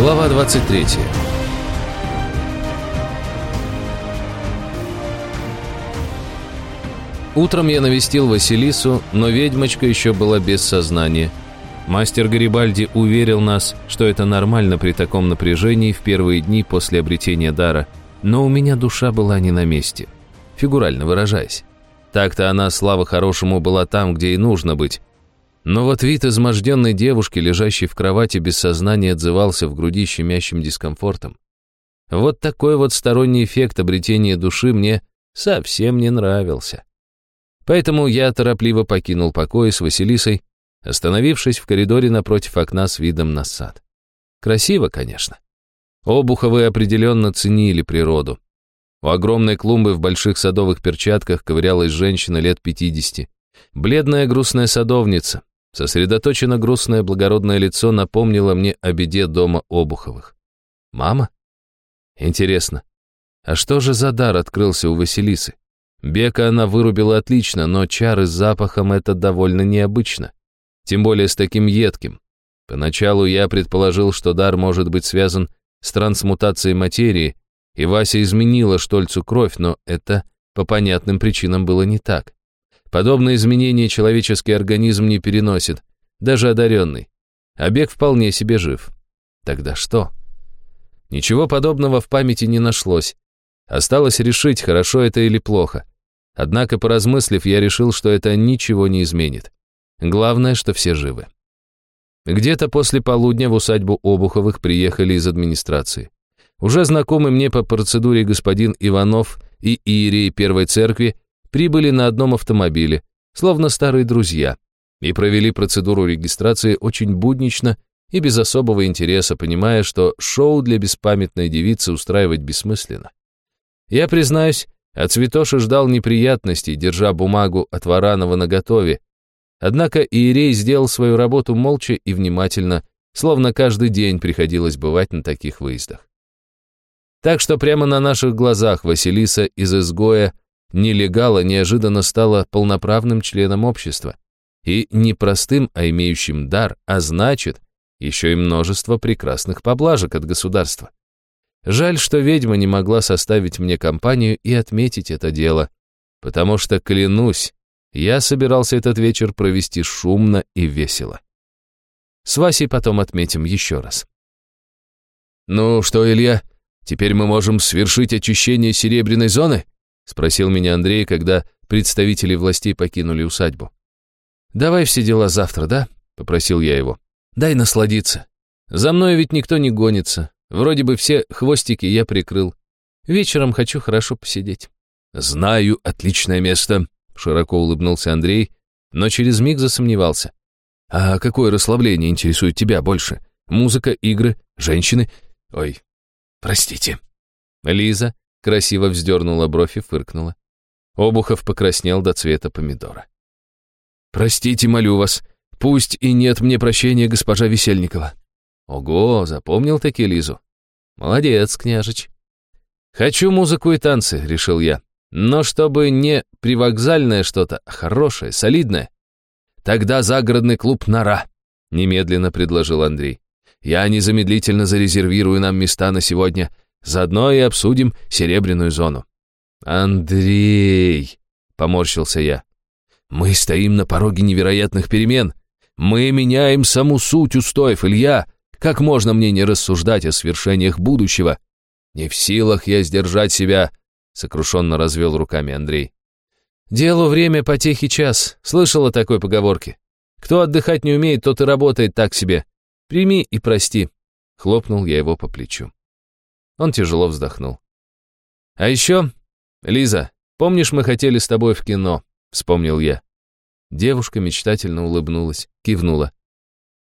Глава 23 Утром я навестил Василису, но ведьмочка еще была без сознания. Мастер Гарибальди уверил нас, что это нормально при таком напряжении в первые дни после обретения дара, но у меня душа была не на месте, фигурально выражаясь. Так-то она, слава хорошему, была там, где и нужно быть. Но вот вид изможденной девушки, лежащей в кровати без сознания, отзывался в груди щемящим дискомфортом. Вот такой вот сторонний эффект обретения души мне совсем не нравился. Поэтому я торопливо покинул покой с Василисой, остановившись в коридоре напротив окна с видом на сад. Красиво, конечно. Обуховы определенно ценили природу. У огромной клумбы в больших садовых перчатках ковырялась женщина лет 50. Бледная грустная садовница. Сосредоточенно грустное благородное лицо напомнило мне о беде дома Обуховых. Мама? Интересно, а что же за дар открылся у Василисы? Бека она вырубила отлично, но чары с запахом это довольно необычно. Тем более с таким едким. Поначалу я предположил, что дар может быть связан с трансмутацией материи, и Вася изменила Штольцу кровь, но это по понятным причинам было не так. Подобные изменения человеческий организм не переносит, даже одаренный. А Бек вполне себе жив. Тогда что? Ничего подобного в памяти не нашлось. Осталось решить, хорошо это или плохо. Однако, поразмыслив, я решил, что это ничего не изменит. Главное, что все живы. Где-то после полудня в усадьбу Обуховых приехали из администрации. Уже знакомый мне по процедуре господин Иванов и Иерей Первой Церкви прибыли на одном автомобиле, словно старые друзья, и провели процедуру регистрации очень буднично и без особого интереса, понимая, что шоу для беспамятной девицы устраивать бессмысленно. Я признаюсь, от Святоши ждал неприятностей, держа бумагу от Варанова наготове. Однако Иерей сделал свою работу молча и внимательно, словно каждый день приходилось бывать на таких выездах. Так что прямо на наших глазах Василиса из изгоя нелегала неожиданно стала полноправным членом общества. И не простым, а имеющим дар, а значит, еще и множество прекрасных поблажек от государства. Жаль, что ведьма не могла составить мне компанию и отметить это дело, потому что, клянусь, я собирался этот вечер провести шумно и весело. С Васей потом отметим еще раз. «Ну что, Илья, теперь мы можем свершить очищение серебряной зоны?» Спросил меня Андрей, когда представители властей покинули усадьбу. «Давай все дела завтра, да?» — попросил я его. «Дай насладиться. За мной ведь никто не гонится. Вроде бы все хвостики я прикрыл. Вечером хочу хорошо посидеть». «Знаю отличное место», — широко улыбнулся Андрей, но через миг засомневался. «А какое расслабление интересует тебя больше? Музыка, игры, женщины? Ой, простите». Лиза красиво вздернула бровь и фыркнула. Обухов покраснел до цвета помидора. «Простите, молю вас, пусть и нет мне прощения, госпожа Весельникова». «Ого, запомнил таки Лизу?» «Молодец, княжич». «Хочу музыку и танцы», — решил я. «Но чтобы не привокзальное что-то, а хорошее, солидное». «Тогда загородный клуб «Нора», — немедленно предложил Андрей. «Я незамедлительно зарезервирую нам места на сегодня. Заодно и обсудим серебряную зону». «Андрей», — поморщился я, — «мы стоим на пороге невероятных перемен. Мы меняем саму суть устоев, Илья. Как можно мне не рассуждать о свершениях будущего? Не в силах я сдержать себя», — сокрушенно развел руками Андрей. «Делу время, потехи час. Слышала такой поговорки. Кто отдыхать не умеет, тот и работает так себе. Прими и прости». Хлопнул я его по плечу. Он тяжело вздохнул. «А еще, Лиза, помнишь, мы хотели с тобой в кино?» — вспомнил я. Девушка мечтательно улыбнулась, кивнула.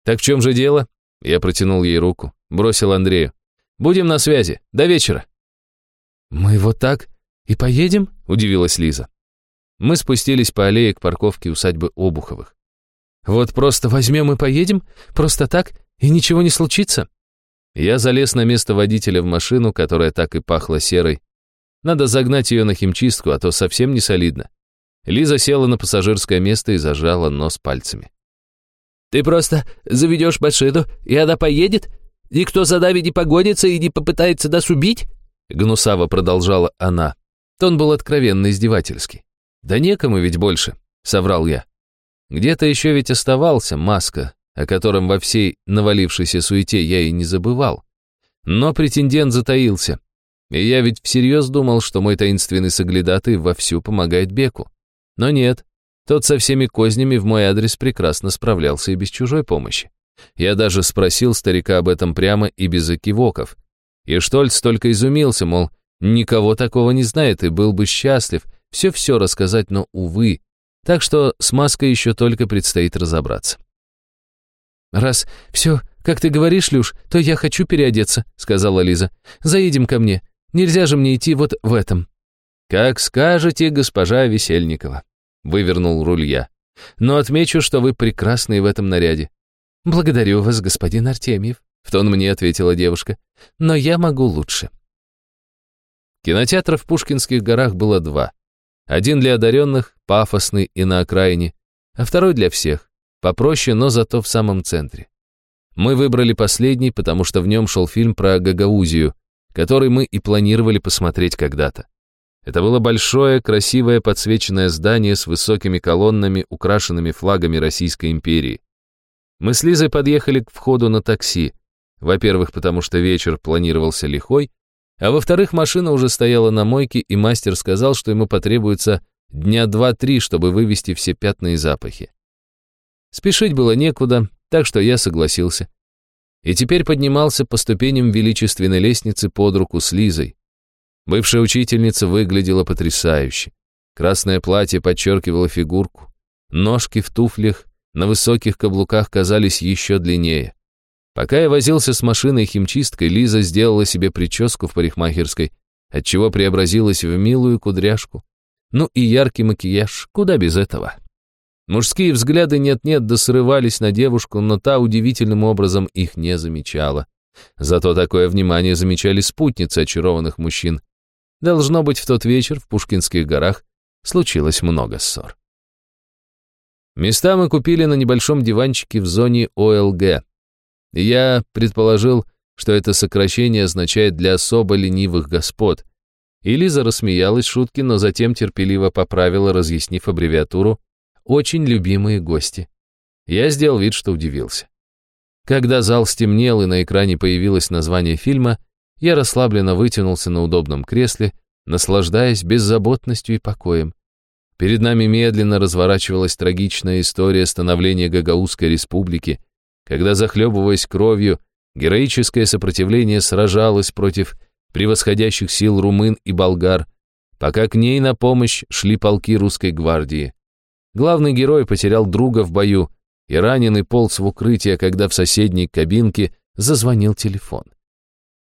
«Так в чем же дело?» Я протянул ей руку, бросил Андрею. «Будем на связи. До вечера». «Мы вот так и поедем?» — удивилась Лиза. Мы спустились по аллее к парковке усадьбы Обуховых. «Вот просто возьмем и поедем? Просто так? И ничего не случится?» Я залез на место водителя в машину, которая так и пахла серой. Надо загнать ее на химчистку, а то совсем не солидно. Лиза села на пассажирское место и зажала нос пальцами. «Ты просто заведешь машину, и она поедет? И кто задавит и погонится, и не попытается нас убить?» Гнусаво продолжала она. Тон был откровенно издевательский. «Да некому ведь больше», — соврал я. Где-то еще ведь оставался маска, о котором во всей навалившейся суете я и не забывал. Но претендент затаился. И я ведь всерьез думал, что мой таинственный соглядатый вовсю помогает Беку. Но нет, тот со всеми кознями в мой адрес прекрасно справлялся и без чужой помощи. Я даже спросил старика об этом прямо и без окивоков. И Штольц только изумился, мол, никого такого не знает и был бы счастлив все-все рассказать, но, увы. Так что с маской еще только предстоит разобраться. «Раз все, как ты говоришь, Люш, то я хочу переодеться», — сказала Лиза. «Заедем ко мне. Нельзя же мне идти вот в этом». «Как скажете, госпожа Весельникова», — вывернул руль я. «Но отмечу, что вы прекрасны в этом наряде. «Благодарю вас, господин Артемьев», — в тон мне ответила девушка. «Но я могу лучше». Кинотеатров в Пушкинских горах было два. Один для одаренных, пафосный и на окраине, а второй для всех, попроще, но зато в самом центре. Мы выбрали последний, потому что в нем шел фильм про Гагаузию, который мы и планировали посмотреть когда-то. Это было большое, красивое подсвеченное здание с высокими колоннами, украшенными флагами Российской империи. Мы с Лизой подъехали к входу на такси. Во-первых, потому что вечер планировался лихой, а во-вторых, машина уже стояла на мойке, и мастер сказал, что ему потребуется дня два-три, чтобы вывести все пятна и запахи. Спешить было некуда, так что я согласился. И теперь поднимался по ступеням величественной лестницы под руку с Лизой. Бывшая учительница выглядела потрясающе. Красное платье подчеркивало фигурку, ножки в туфлях на высоких каблуках казались еще длиннее. Пока я возился с машиной химчисткой, Лиза сделала себе прическу в парикмахерской, отчего преобразилась в милую кудряшку. Ну и яркий макияж, куда без этого. Мужские взгляды нет-нет да срывались на девушку, но та удивительным образом их не замечала. Зато такое внимание замечали спутницы очарованных мужчин. Должно быть, в тот вечер в Пушкинских горах случилось много ссор. Места мы купили на небольшом диванчике в зоне ОЛГ. Я предположил, что это сокращение означает для особо ленивых господ. И Лиза рассмеялась шутки, но затем терпеливо поправила, разъяснив аббревиатуру «Очень любимые гости». Я сделал вид, что удивился. Когда зал стемнел и на экране появилось название фильма, я расслабленно вытянулся на удобном кресле, наслаждаясь беззаботностью и покоем. Перед нами медленно разворачивалась трагичная история становления Гагаузской республики, когда, захлебываясь кровью, героическое сопротивление сражалось против превосходящих сил румын и болгар, пока к ней на помощь шли полки русской гвардии. Главный герой потерял друга в бою и раненый полз в укрытие, когда в соседней кабинке зазвонил телефон.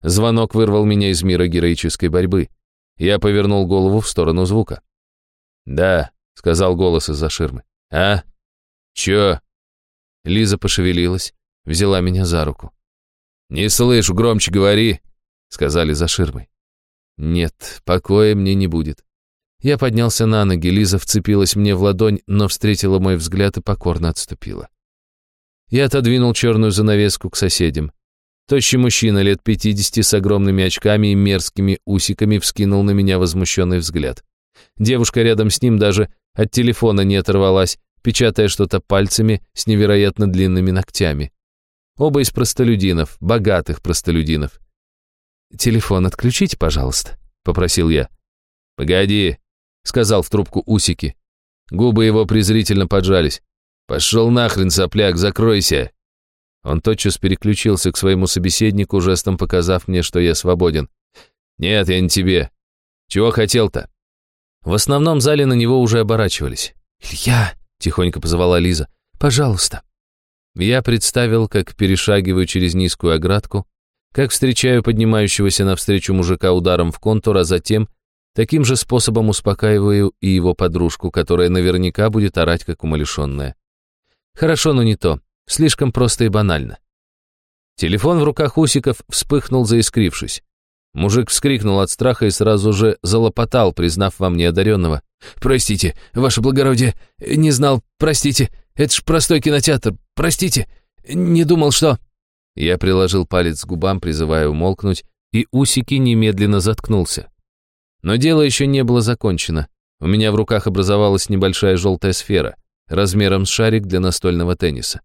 Звонок вырвал меня из мира героической борьбы. Я повернул голову в сторону звука. «Да», — сказал голос из-за ширмы. «А? Чё?» Лиза пошевелилась, взяла меня за руку. «Не слышу, громче говори», — сказали за ширмой. «Нет, покоя мне не будет». Я поднялся на ноги, Лиза вцепилась мне в ладонь, но встретила мой взгляд и покорно отступила. Я отодвинул черную занавеску к соседям. Тощий мужчина лет пятидесяти с огромными очками и мерзкими усиками вскинул на меня возмущенный взгляд. Девушка рядом с ним даже от телефона не оторвалась, печатая что-то пальцами с невероятно длинными ногтями. Оба из простолюдинов, богатых простолюдинов. «Телефон отключите, пожалуйста», — попросил я. «Погоди», — сказал в трубку Усики. Губы его презрительно поджались. «Пошел нахрен, сопляк, закройся!» Он тотчас переключился к своему собеседнику, жестом показав мне, что я свободен. «Нет, я не тебе. Чего хотел-то?» В основном зале на него уже оборачивались. «Илья!» — тихонько позвала Лиза. «Пожалуйста». Я представил, как перешагиваю через низкую оградку, как встречаю поднимающегося навстречу мужика ударом в контур, а затем таким же способом успокаиваю и его подружку, которая наверняка будет орать, как умалишенная. Хорошо, но не то. Слишком просто и банально. Телефон в руках Усиков вспыхнул, заискрившись. Мужик вскрикнул от страха и сразу же залопотал, признав во мне одаренного. «Простите, ваше благородие, не знал, простите, это ж простой кинотеатр, простите, не думал, что...» Я приложил палец к губам, призывая умолкнуть, и Усики немедленно заткнулся. Но дело еще не было закончено. У меня в руках образовалась небольшая желтая сфера, размером с шарик для настольного тенниса.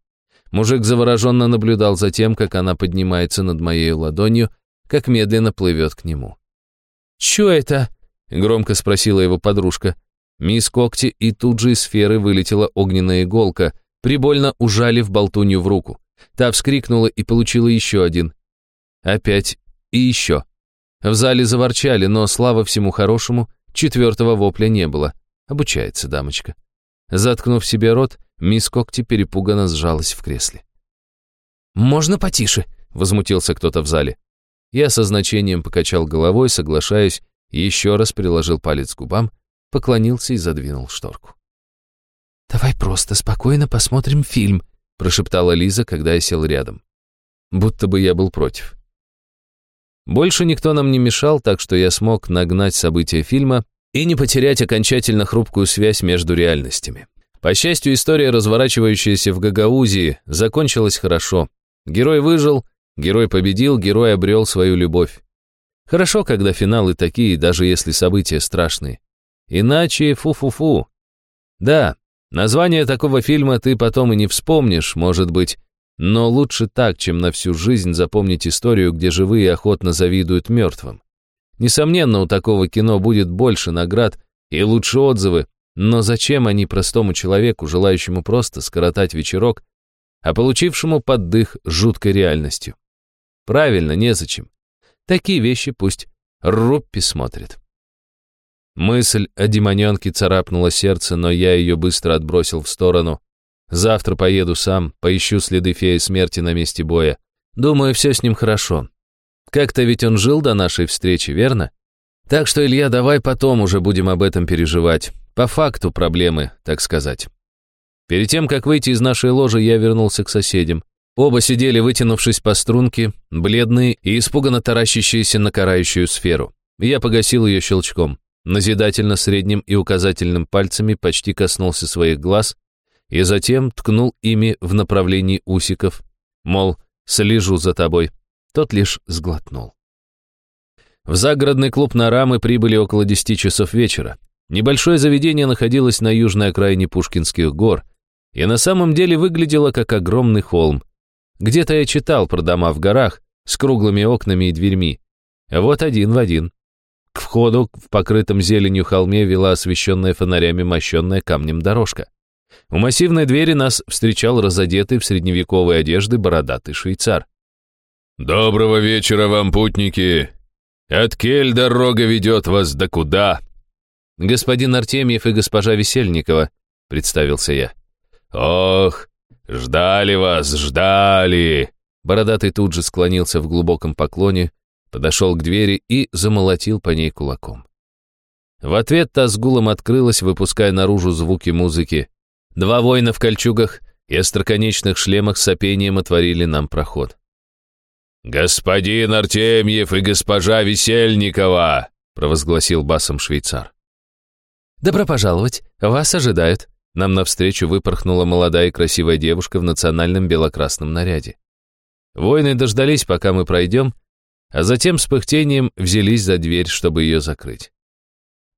Мужик завороженно наблюдал за тем, как она поднимается над моей ладонью, как медленно плывет к нему. «Чё это?» — громко спросила его подружка. Мисс Когти, и тут же из сферы вылетела огненная иголка, прибольно ужалив болтунью в руку. Та вскрикнула и получила еще один. Опять и еще. В зале заворчали, но, слава всему хорошему, четвертого вопля не было. Обучается дамочка. Заткнув себе рот, мисс Когти перепуганно сжалась в кресле. «Можно потише?» — возмутился кто-то в зале. Я со значением покачал головой, соглашаясь, еще раз приложил палец к губам, поклонился и задвинул шторку. «Давай просто спокойно посмотрим фильм», — прошептала Лиза, когда я сел рядом. Будто бы я был против. Больше никто нам не мешал, так что я смог нагнать события фильма и не потерять окончательно хрупкую связь между реальностями. По счастью, история, разворачивающаяся в Гагаузии, закончилась хорошо. Герой выжил, герой победил, герой обрел свою любовь. Хорошо, когда финалы такие, даже если события страшные. Иначе фу-фу-фу. Да, название такого фильма ты потом и не вспомнишь, может быть, но лучше так, чем на всю жизнь запомнить историю, где живые охотно завидуют мертвым. Несомненно, у такого кино будет больше наград и лучше отзывы, но зачем они простому человеку, желающему просто скоротать вечерок, а получившему поддых жуткой реальностью? Правильно, незачем. Такие вещи пусть Руппи смотрит. Мысль о демоненке царапнула сердце, но я ее быстро отбросил в сторону. Завтра поеду сам, поищу следы феи смерти на месте боя. Думаю, все с ним хорошо. Как-то ведь он жил до нашей встречи, верно? Так что, Илья, давай потом уже будем об этом переживать. По факту проблемы, так сказать. Перед тем, как выйти из нашей ложи, я вернулся к соседям. Оба сидели, вытянувшись по струнке, бледные и испуганно таращащиеся на карающую сферу. Я погасил ее щелчком. Назидательно средним и указательным пальцами почти коснулся своих глаз и затем ткнул ими в направлении усиков, мол, слежу за тобой. Тот лишь сглотнул. В загородный клуб «Нора» мы прибыли около 10 часов вечера. Небольшое заведение находилось на южной окраине Пушкинских гор и на самом деле выглядело как огромный холм. Где-то я читал про дома в горах с круглыми окнами и дверьми. Вот один в один. К входу в покрытом зеленью холме вела освещенная фонарями мощенная камнем дорожка. У массивной двери нас встречал разодетый в средневековой одежды бородатый швейцар. «Доброго вечера вам, путники! От кель дорога ведет вас до куда?» «Господин Артемьев и госпожа Весельникова», — представился я. «Ох, ждали вас, ждали!» Бородатый тут же склонился в глубоком поклоне, подошел к двери и замолотил по ней кулаком. В ответ та с гулом открылась, выпуская наружу звуки музыки. Два воина в кольчугах и остроконечных шлемах с сопением отворили нам проход. «Господин Артемьев и госпожа Весельникова!» провозгласил басом швейцар. «Добро пожаловать, вас ожидают». Нам навстречу выпорхнула молодая и красивая девушка в национальном белокрасном наряде. Воины дождались, пока мы пройдем, а затем с пыхтением взялись за дверь, чтобы ее закрыть.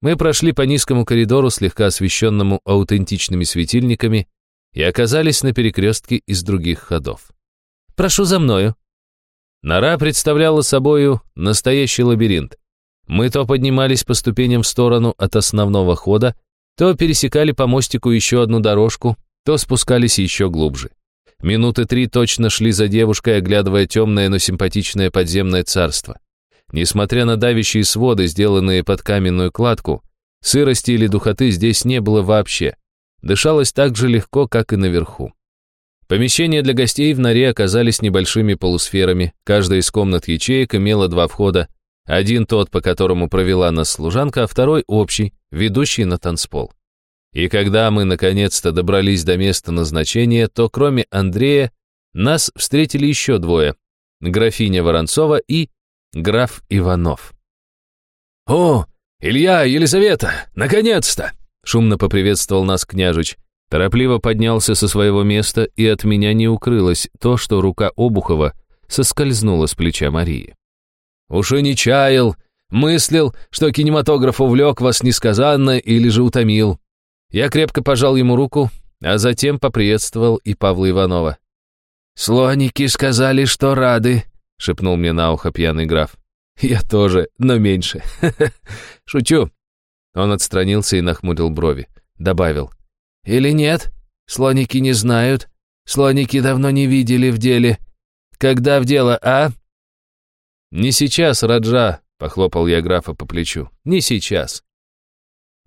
Мы прошли по низкому коридору, слегка освещенному аутентичными светильниками, и оказались на перекрестке из других ходов. «Прошу за мною», Нора представляла собою настоящий лабиринт. Мы то поднимались по ступеням в сторону от основного хода, то пересекали по мостику еще одну дорожку, то спускались еще глубже. Минуты три точно шли за девушкой, оглядывая темное, но симпатичное подземное царство. Несмотря на давящие своды, сделанные под каменную кладку, сырости или духоты здесь не было вообще. Дышалось так же легко, как и наверху. Помещения для гостей в норе оказались небольшими полусферами, каждая из комнат ячеек имела два входа, один тот, по которому провела нас служанка, а второй общий, ведущий на танцпол. И когда мы наконец-то добрались до места назначения, то кроме Андрея нас встретили еще двое, графиня Воронцова и граф Иванов. «О, Илья, Елизавета, наконец-то!» шумно поприветствовал нас княжич. Торопливо поднялся со своего места, и от меня не укрылось то, что рука Обухова соскользнула с плеча Марии. «Уж и не чаял, мыслил, что кинематограф увлек вас несказанно или же утомил». Я крепко пожал ему руку, а затем поприветствовал и Павла Иванова. «Слоники сказали, что рады», — шепнул мне на ухо пьяный граф. «Я тоже, но меньше. Шучу». Он отстранился и нахмурил брови. Добавил. «Или нет? Слоники не знают. Слоники давно не видели в деле. Когда в дело, а?» «Не сейчас, Раджа», — похлопал я графа по плечу. «Не сейчас».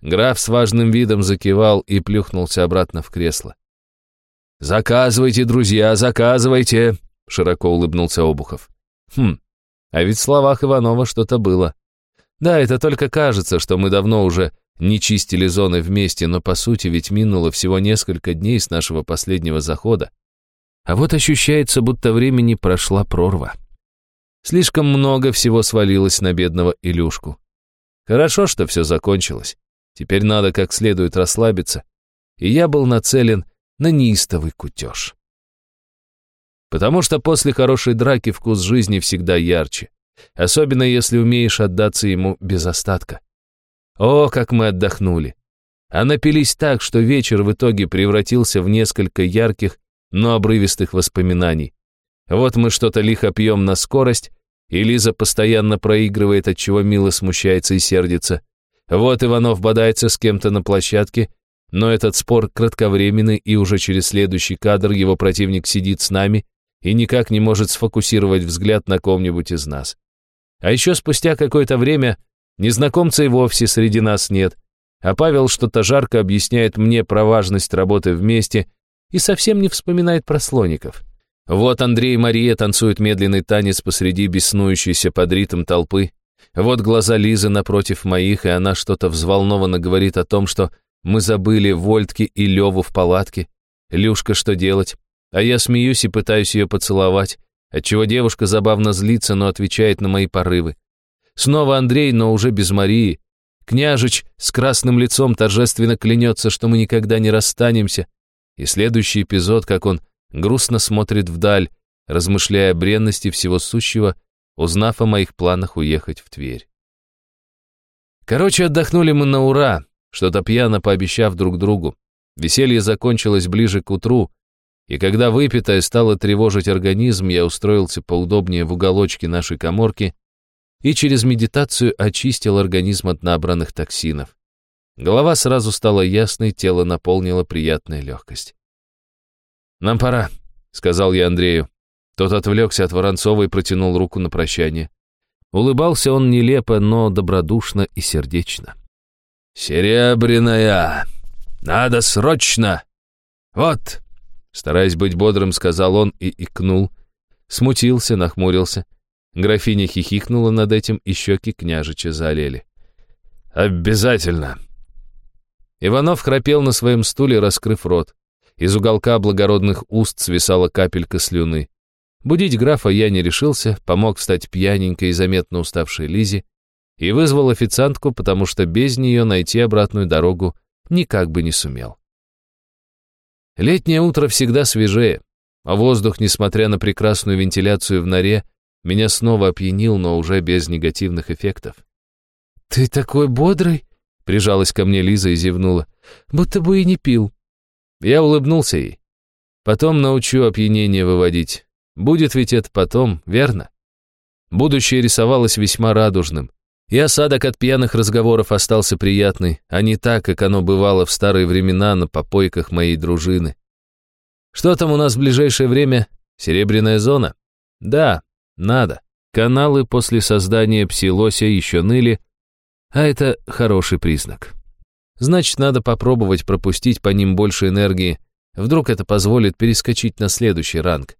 Граф с важным видом закивал и плюхнулся обратно в кресло. «Заказывайте, друзья, заказывайте!» — широко улыбнулся Обухов. «Хм, а ведь в словах Иванова что-то было. Да, это только кажется, что мы давно уже не чистили зоны вместе, но по сути ведь минуло всего несколько дней с нашего последнего захода. А вот ощущается, будто времени прошла прорва. Слишком много всего свалилось на бедного Илюшку. Хорошо, что все закончилось. Теперь надо как следует расслабиться. И я был нацелен на неистовый кутеж. Потому что после хорошей драки вкус жизни всегда ярче, особенно если умеешь отдаться ему без остатка. О, как мы отдохнули! А напились так, что вечер в итоге превратился в несколько ярких, но обрывистых воспоминаний. Вот мы что-то лихо пьем на скорость, и Лиза постоянно проигрывает, от чего Мила смущается и сердится. Вот Иванов бодается с кем-то на площадке, но этот спор кратковременный, и уже через следующий кадр его противник сидит с нами и никак не может сфокусировать взгляд на ком-нибудь из нас. А еще спустя какое-то время незнакомца и вовсе среди нас нет, а Павел что-то жарко объясняет мне про важность работы вместе и совсем не вспоминает про слоников. Вот Андрей и Мария танцуют медленный танец посреди беснующейся под ритм толпы. Вот глаза Лизы напротив моих, и она что-то взволнованно говорит о том, что мы забыли Вольтки и Леву в палатке. Люшка, что делать? А я смеюсь и пытаюсь ее поцеловать, отчего девушка забавно злится, но отвечает на мои порывы. Снова Андрей, но уже без Марии. Княжич с красным лицом торжественно клянется, что мы никогда не расстанемся. И следующий эпизод, как он грустно смотрит вдаль, размышляя о бренности всего сущего, узнав о моих планах уехать в Тверь. Короче, отдохнули мы на ура, что-то пьяно пообещав друг другу. Веселье закончилось ближе к утру, и когда выпитое стало тревожить организм, я устроился поудобнее в уголочке нашей коморки и через медитацию очистил организм от набранных токсинов. Голова сразу стала ясной, тело наполнило приятная легкость. «Нам пора», — сказал я Андрею. Тот отвлекся от Воронцова и протянул руку на прощание. Улыбался он нелепо, но добродушно и сердечно. «Серебряная! Надо срочно! Вот, Стараясь быть бодрым, сказал он и икнул. Смутился, нахмурился. Графиня хихикнула над этим, и щеки княжича заолели. «Обязательно!» Иванов храпел на своем стуле, раскрыв рот. Из уголка благородных уст свисала капелька слюны. Будить графа я не решился, помог встать пьяненькой и заметно уставшей Лизе и вызвал официантку, потому что без нее найти обратную дорогу никак бы не сумел. Летнее утро всегда свежее, а воздух, несмотря на прекрасную вентиляцию в норе, меня снова опьянил, но уже без негативных эффектов. «Ты такой бодрый!» — прижалась ко мне Лиза и зевнула. «Будто бы и не пил». Я улыбнулся ей. «Потом научу опьянение выводить. Будет ведь это потом, верно?» Будущее рисовалось весьма радужным. И осадок от пьяных разговоров остался приятный, а не так, как оно бывало в старые времена на попойках моей дружины. Что там у нас в ближайшее время? Серебряная зона? Да, надо. Каналы после создания псилося еще ныли, а это хороший признак. Значит, надо попробовать пропустить по ним больше энергии, вдруг это позволит перескочить на следующий ранг.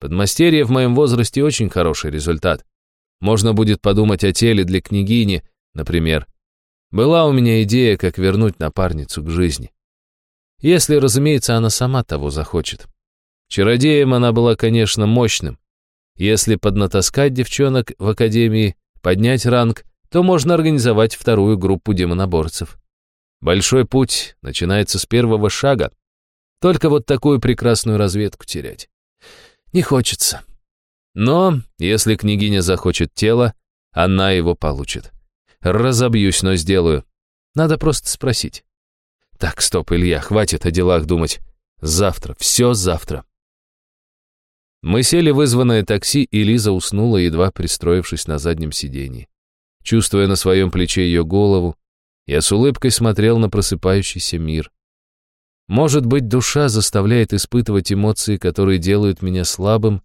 Подмастерье в моем возрасте очень хороший результат. Можно будет подумать о теле для княгини, например. Была у меня идея, как вернуть напарницу к жизни. Если, разумеется, она сама того захочет. Чародеем она была, конечно, мощным. Если поднатаскать девчонок в академии, поднять ранг, то можно организовать вторую группу демоноборцев. Большой путь начинается с первого шага. Только вот такую прекрасную разведку терять. Не хочется. Но, если княгиня захочет тело, она его получит. Разобьюсь, но сделаю. Надо просто спросить. Так, стоп, Илья, хватит о делах думать. Завтра, все завтра. Мы сели вызванное такси, и Лиза уснула, едва пристроившись на заднем сиденье. Чувствуя на своем плече ее голову, я с улыбкой смотрел на просыпающийся мир. Может быть, душа заставляет испытывать эмоции, которые делают меня слабым,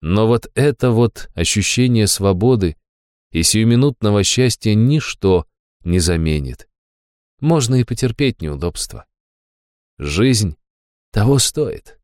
но вот это вот ощущение свободы и сиюминутного счастья ничто не заменит. Можно и потерпеть неудобства. Жизнь того стоит.